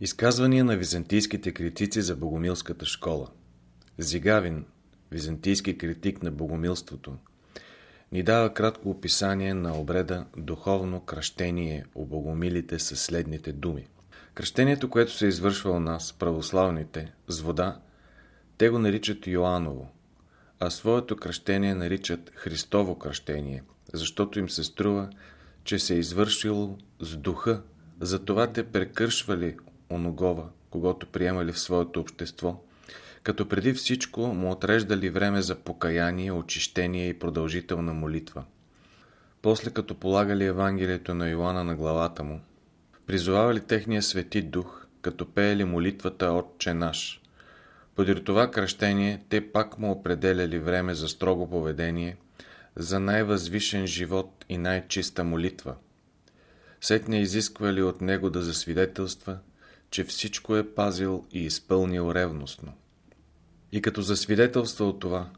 Изказвания на византийските критици за богомилската школа Зигавин, византийски критик на богомилството, ни дава кратко описание на обреда духовно кръщение у богомилите със следните думи. Кръщението, което се извършва у нас, православните, с вода, те го наричат Йоаново, а своето кръщение наричат Христово кръщение, защото им се струва, че се е извършило с духа, затова те прекършвали оногова, когато приемали в своето общество, като преди всичко му отреждали време за покаяние, очищение и продължителна молитва. После като полагали Евангелието на Йоанна на главата му, призовавали техния свети дух, като пеели молитвата Отче наш. Подир това кръщение, те пак му определяли време за строго поведение, за най-възвишен живот и най-чиста молитва. Сетне изисквали от него да засвидетелства, че всичко е пазил и изпълнил ревностно. И като засвидетелства от това,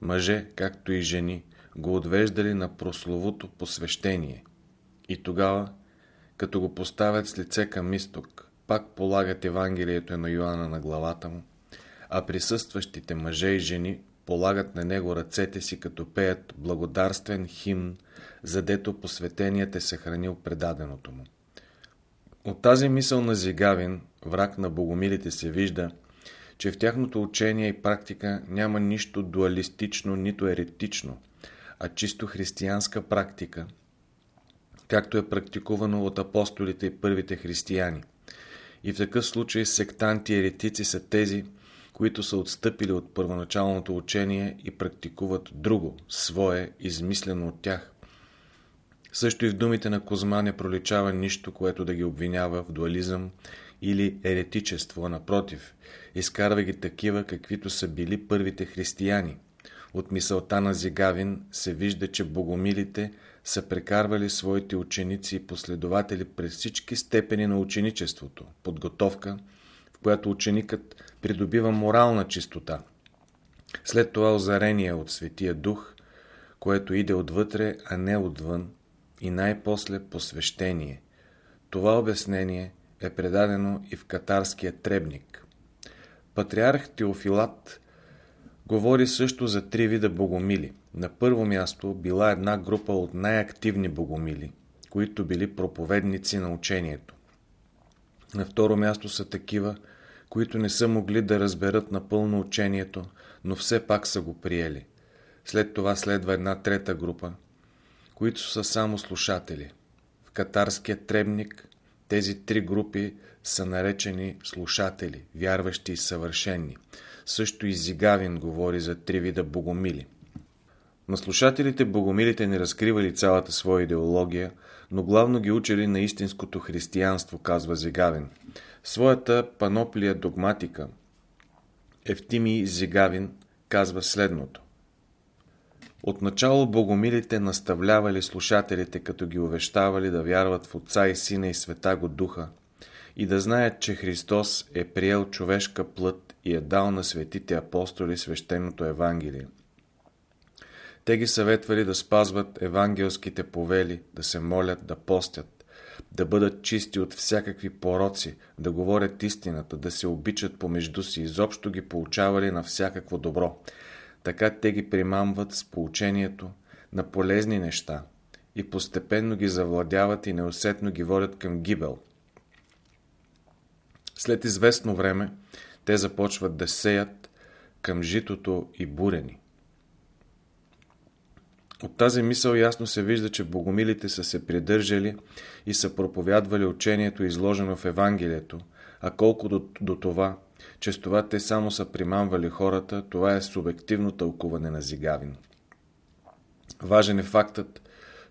мъже, както и жени, го отвеждали на прословото посвещение. И тогава, като го поставят с лице към изток, пак полагат Евангелието на Йоанна на главата му, а присъстващите мъже и жени полагат на него ръцете си, като пеят благодарствен химн, задето посветеният е съхранил предаденото му. От тази мисъл на Зигавин, враг на богомилите, се вижда, че в тяхното учение и практика няма нищо дуалистично, нито еретично, а чисто християнска практика, както е практикувано от апостолите и първите християни. И в такъв случай сектанти и еретици са тези, които са отстъпили от първоначалното учение и практикуват друго, свое, измислено от тях. Също и в думите на Козма не проличава нищо, което да ги обвинява в дуализъм или еретичество, напротив, изкарва ги такива, каквито са били първите християни. От мисълта на Зигавин се вижда, че богомилите са прекарвали своите ученици и последователи през всички степени на ученичеството, подготовка, в която ученикът придобива морална чистота. След това озарение от Светия Дух, което иде отвътре, а не отвън, и най-после посвещение. Това обяснение е предадено и в катарския требник. Патриарх Теофилат говори също за три вида богомили. На първо място била една група от най-активни богомили, които били проповедници на учението. На второ място са такива, които не са могли да разберат напълно учението, но все пак са го приели. След това следва една трета група, които са само слушатели. В катарския требник тези три групи са наречени слушатели, вярващи и съвършенни. Също и Зигавин говори за три вида богомили. На слушателите богомилите не разкривали цялата своя идеология, но главно ги учили на истинското християнство, казва Зигавин. Своята паноплия догматика Ефтимий Зигавин казва следното. Отначало богомилите наставлявали слушателите, като ги увещавали да вярват в Отца и Сина и Света го Духа и да знаят, че Христос е приел човешка плът и е дал на светите апостоли свещеното Евангелие. Те ги съветвали да спазват евангелските повели, да се молят, да постят, да бъдат чисти от всякакви пороци, да говорят истината, да се обичат помежду си, изобщо ги получавали на всякакво добро. Така те ги примамват с поучението на полезни неща и постепенно ги завладяват и неусетно ги водят към гибел. След известно време те започват да сеят към житото и бурени. От тази мисъл ясно се вижда, че богомилите са се придържали и са проповядвали учението, изложено в Евангелието, а колко до, до това, че с това те само са примамвали хората, това е субективно тълкуване на Зигавин. Важен е фактът,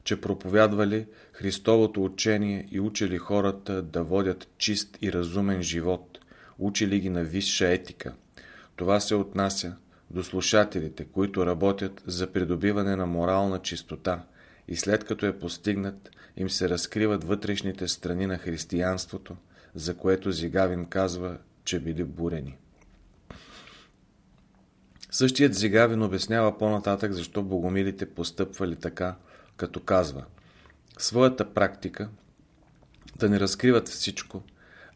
че проповядвали Христовото учение и учили хората да водят чист и разумен живот, учили ги на висша етика. Това се отнася до слушателите, които работят за придобиване на морална чистота и след като е постигнат, им се разкриват вътрешните страни на християнството, за което Зигавин казва, че били бурени. Същият Зигавин обяснява по-нататък защо богомилите постъпвали така, като казва Своята практика да не разкриват всичко,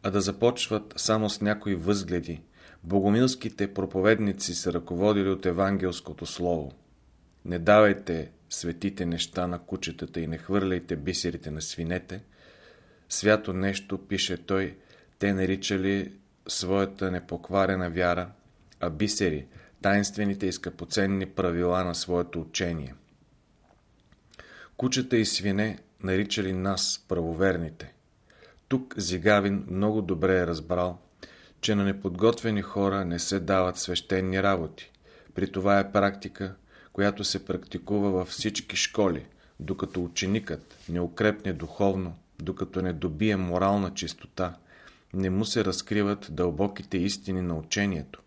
а да започват само с някои възгледи, богомилските проповедници се ръководили от евангелското слово. Не давайте светите неща на кучетата и не хвърляйте бисерите на свинете. Свято нещо, пише той, те наричали своята непокварена вяра, а бисери – тайнствените и скъпоценни правила на своето учение. Кучета и свине наричали нас, правоверните. Тук Зигавин много добре е разбрал, че на неподготвени хора не се дават свещени работи. При това е практика, която се практикува във всички школи, докато ученикът не укрепне духовно, докато не добие морална чистота, не му се разкриват дълбоките истини на учението.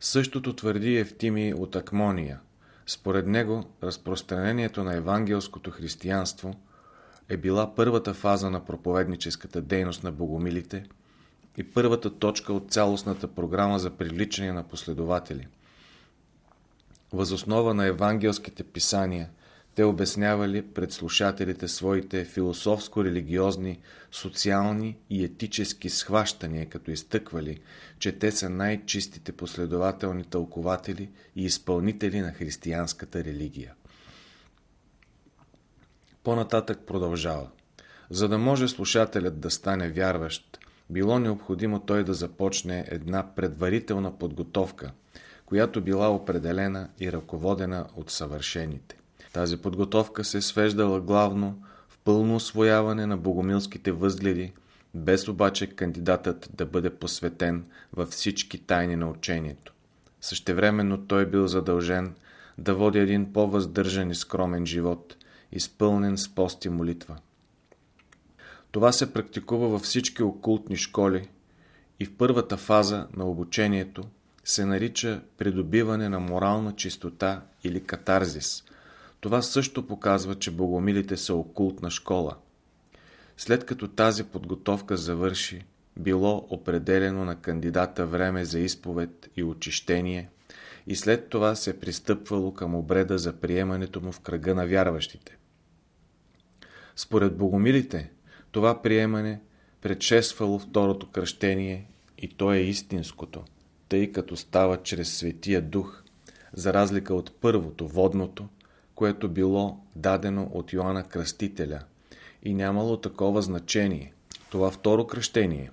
Същото твърди Евтими от Акмония. Според него, разпространението на евангелското християнство е била първата фаза на проповедническата дейност на богомилите и първата точка от цялостната програма за привличане на последователи. Възоснова на евангелските писания – те обяснявали пред слушателите своите философско-религиозни, социални и етически схващания, като изтъквали, че те са най-чистите последователни тълкователи и изпълнители на християнската религия. По-нататък продължава. За да може слушателят да стане вярващ, било необходимо той да започне една предварителна подготовка, която била определена и ръководена от съвършените. Тази подготовка се свеждала главно в пълно освояване на богомилските възгледи, без обаче кандидатът да бъде посветен във всички тайни на учението. Същевременно той бил задължен да води един по-въздържан и скромен живот, изпълнен с пост и молитва. Това се практикува във всички окултни школи и в първата фаза на обучението се нарича придобиване на морална чистота или катарзис – това също показва, че богомилите са окултна школа. След като тази подготовка завърши, било определено на кандидата време за изповед и очищение и след това се пристъпвало към обреда за приемането му в кръга на вярващите. Според богомилите, това приемане предшествало второто кръщение и то е истинското, тъй като става чрез Светия Дух, за разлика от първото, водното, което било дадено от Йоанна Кръстителя и нямало такова значение. Това второ кръщение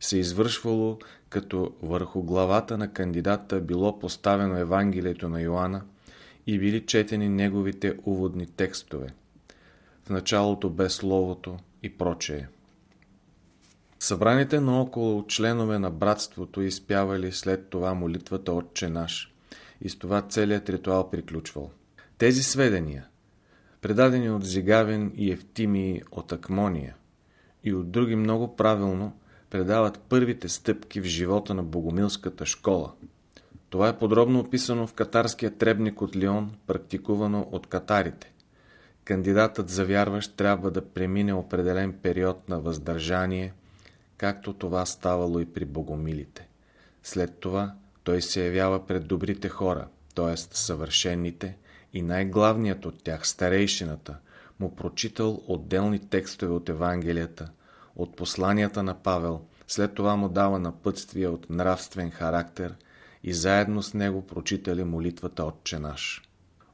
се извършвало като върху главата на кандидата било поставено Евангелието на Йоанна и били четени неговите уводни текстове. В началото бе Словото и прочее. Събраните наоколо членове на братството изпявали след това молитвата Отче наш и с това целият ритуал приключвал. Тези сведения, предадени от Зигавин и Евтимии от Акмония и от други много правилно, предават първите стъпки в живота на богомилската школа. Това е подробно описано в катарския требник от Лион, практикувано от катарите. Кандидатът за вярващ трябва да премине определен период на въздържание, както това ставало и при богомилите. След това той се явява пред добрите хора, т.е. съвършените, и най-главният от тях, старейшината, му прочитал отделни текстове от Евангелията, от посланията на Павел, след това му дава напътствия от нравствен характер и заедно с него прочитали молитвата Отче наш.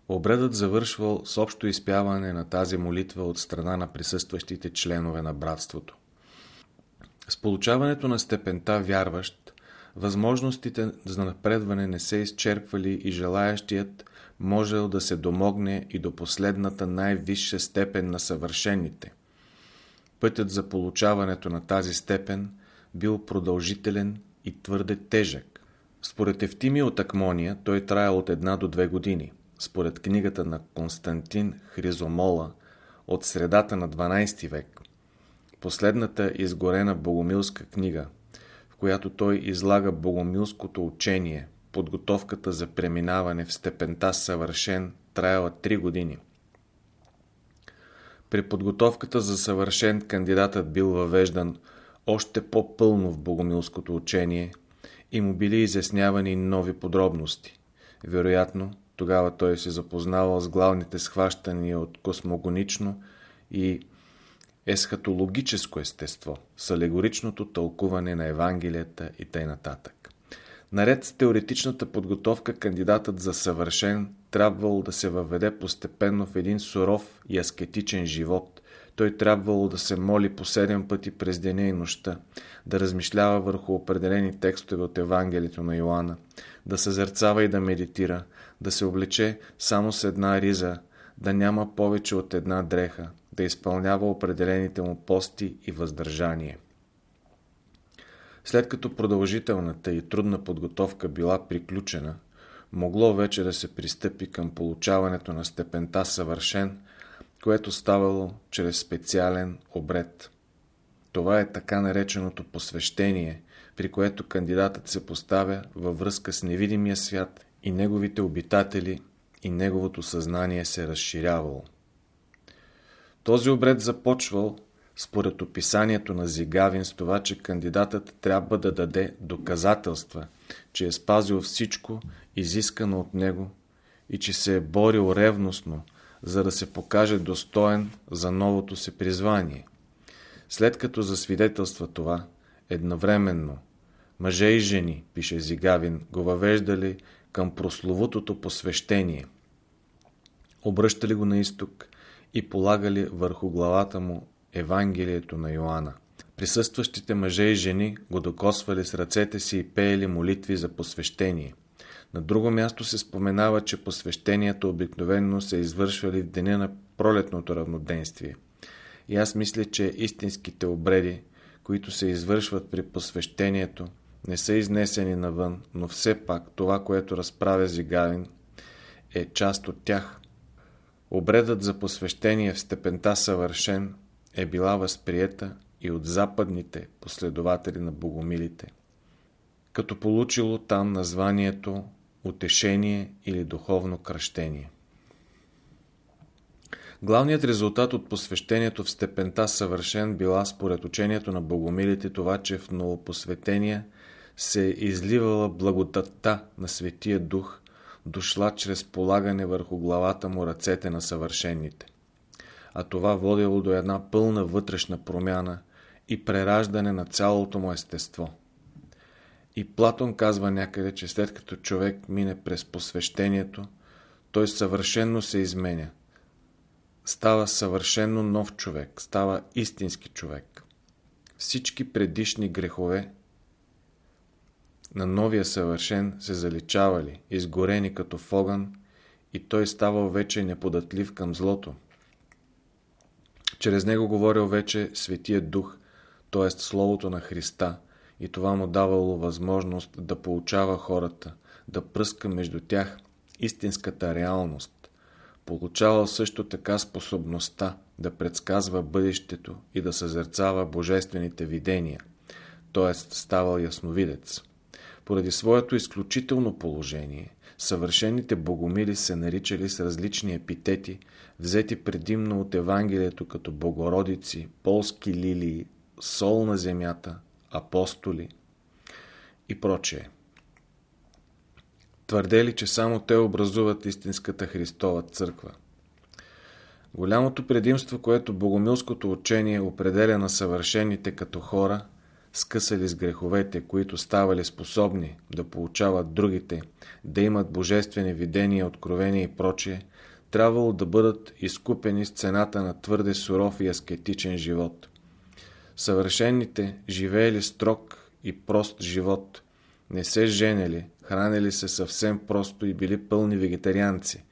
Обредът завършвал с общо изпяване на тази молитва от страна на присъстващите членове на братството. С получаването на степента вярващ, възможностите за напредване не се изчерпвали и желаящият можел да се домогне и до последната най-висша степен на съвършените. Пътят за получаването на тази степен бил продължителен и твърде тежък. Според Евтимия от Акмония той траял от една до две години. Според книгата на Константин Хризомола от средата на 12 век. Последната изгорена богомилска книга, в която той излага богомилското учение – подготовката за преминаване в степента съвършен траяла 3 години. При подготовката за съвършен кандидатът бил въвеждан още по-пълно в богомилското учение и му били изяснявани нови подробности. Вероятно, тогава той се запознавал с главните схващания от космогонично и есхатологическо естество, с алегоричното тълкуване на Евангелията и т.н. Наред с теоретичната подготовка, кандидатът за съвършен трябвало да се въведе постепенно в един суров и аскетичен живот. Той трябвало да се моли по седем пъти през деня и нощта, да размишлява върху определени текстове от Евангелието на Йоанна, да съзерцава и да медитира, да се облече само с една риза, да няма повече от една дреха, да изпълнява определените му пости и въздържание. След като продължителната и трудна подготовка била приключена, могло вече да се пристъпи към получаването на степента съвършен, което ставало чрез специален обред. Това е така нареченото посвещение, при което кандидатът се поставя във връзка с невидимия свят и неговите обитатели и неговото съзнание се разширявало. Този обред започвал според описанието на Зигавин с това, че кандидатът трябва да даде доказателства, че е спазил всичко изискано от него и че се е борил ревностно, за да се покаже достоен за новото си призвание. След като засвидетелства това, едновременно, мъже и жени, пише Зигавин, го въвеждали към прословутото посвещение. Обръщали го на изток и полагали върху главата му Евангелието на Йоанна. Присъстващите мъже и жени го докосвали с ръцете си и пеели молитви за посвещение. На друго място се споменава, че посвещението обикновенно се извършвали в деня на пролетното равноденствие. И аз мисля, че истинските обреди, които се извършват при посвещението, не са изнесени навън, но все пак това, което разправя Зигавин, е част от тях. Обредът за посвещение в степента съвършен е била възприета и от западните последователи на богомилите, като получило там названието утешение или духовно кръщение. Главният резултат от посвещението в степента съвършен била според учението на богомилите това, че в новопосветения се е изливала благодатта на Светия Дух, дошла чрез полагане върху главата му ръцете на съвършените. А това водило до една пълна вътрешна промяна и прераждане на цялото му естество. И Платон казва някъде, че след като човек мине през посвещението, той съвършенно се изменя. Става съвършенно нов човек, става истински човек. Всички предишни грехове на новия съвършен се заличавали, изгорени като в огън и той ставал вече неподатлив към злото. Чрез него говорил вече Светия Дух, т.е. Словото на Христа, и това му давало възможност да получава хората, да пръска между тях истинската реалност. Получавал също така способността да предсказва бъдещето и да съзерцава божествените видения, т.е. ставал ясновидец. Поради своето изключително положение, съвършените богомили се наричали с различни епитети, взети предимно от Евангелието като богородици, полски лилии, сол на земята, апостоли и прочее. Твърдели, че само те образуват истинската Христова църква. Голямото предимство, което богомилското учение определя на съвършените като хора – скъсали с греховете, които ставали способни да получават другите, да имат божествени видения, откровения и прочие, трябвало да бъдат изкупени с цената на твърде суров и аскетичен живот. Съвършените живеели строг и прост живот, не се женели, хранили се съвсем просто и били пълни вегетарианци,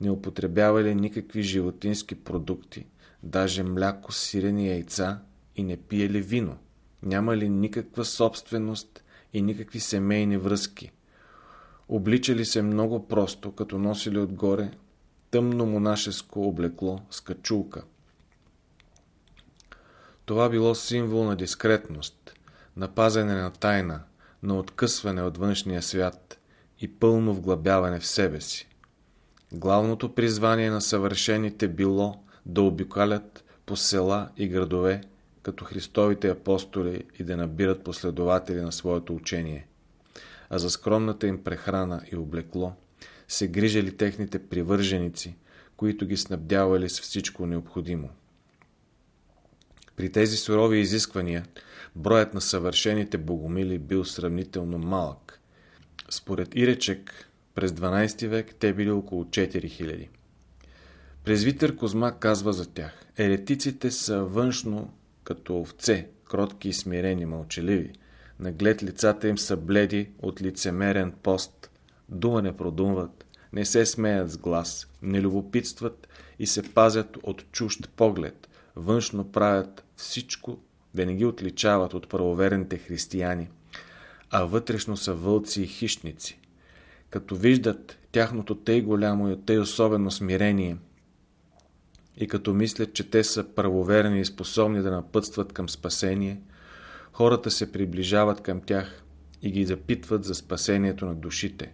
не употребявали никакви животински продукти, даже мляко, сирени яйца и не пиели вино нямали никаква собственост и никакви семейни връзки. Обличали се много просто, като носили отгоре тъмно монашеско облекло с качулка. Това било символ на дискретност, на пазене на тайна, на откъсване от външния свят и пълно вглъбяване в себе си. Главното призвание на съвършените било да обикалят по села и градове, като Христовите апостоли и да набират последователи на своето учение. А за скромната им прехрана и облекло се грижали техните привърженици, които ги снабдявали с всичко необходимо. При тези сурови изисквания, броят на съвършените богомили бил сравнително малък. Според Иречек, през 12 век те били около 4000. Презвитър Козма казва за тях. Еретиците са външно като овце, кротки и смирени, мълчаливи. Наглед лицата им са бледи от лицемерен пост. Дума не продумват, не се смеят с глас, не любопитстват и се пазят от чужд поглед. Външно правят всичко да не ги отличават от правоверните християни, а вътрешно са вълци и хищници. Като виждат тяхното тъй голямо и тъй особено смирение – и като мислят, че те са правоверни и способни да напътстват към спасение, хората се приближават към тях и ги запитват за спасението на душите.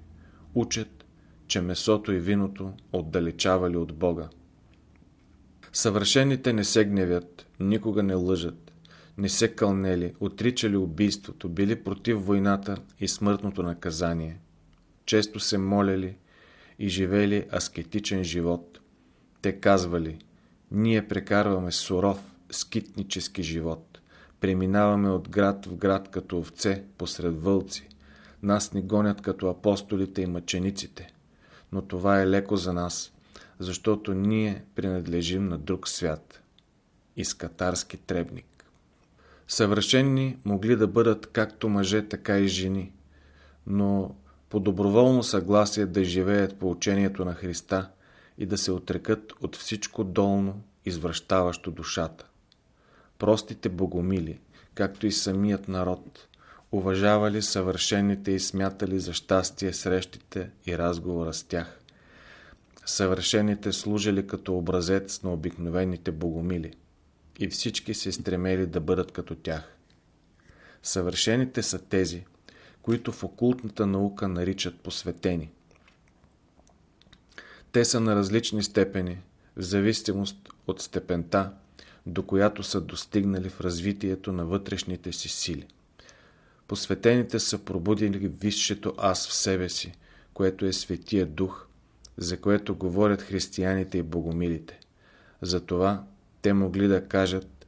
Учат, че месото и виното отдалечавали от Бога. Съвършените не се гневят, никога не лъжат, не се кълнели, отричали убийството, били против войната и смъртното наказание. Често се моляли и живели аскетичен живот. Те казвали – ние прекарваме суров, скитнически живот. Преминаваме от град в град като овце посред вълци. Нас ни гонят като апостолите и мъчениците. Но това е леко за нас, защото ние принадлежим на друг свят. Изкатарски требник. Съвършенни могли да бъдат както мъже, така и жени, но по доброволно съгласие да живеят по учението на Христа – и да се отрекат от всичко долно, извръщаващо душата. Простите богомили, както и самият народ, уважавали съвършените и смятали за щастие срещите и разговора с тях. Съвършените служили като образец на обикновените богомили и всички се стремели да бъдат като тях. Съвършените са тези, които в окултната наука наричат посветени – те са на различни степени, в зависимост от степента, до която са достигнали в развитието на вътрешните си сили. Посветените са пробудили висшето аз в себе си, което е Светия Дух, за което говорят християните и богомилите. Затова те могли да кажат,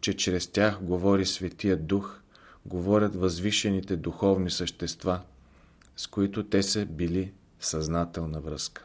че чрез тях говори Светия Дух, говорят възвишените духовни същества, с които те са били в съзнателна връзка.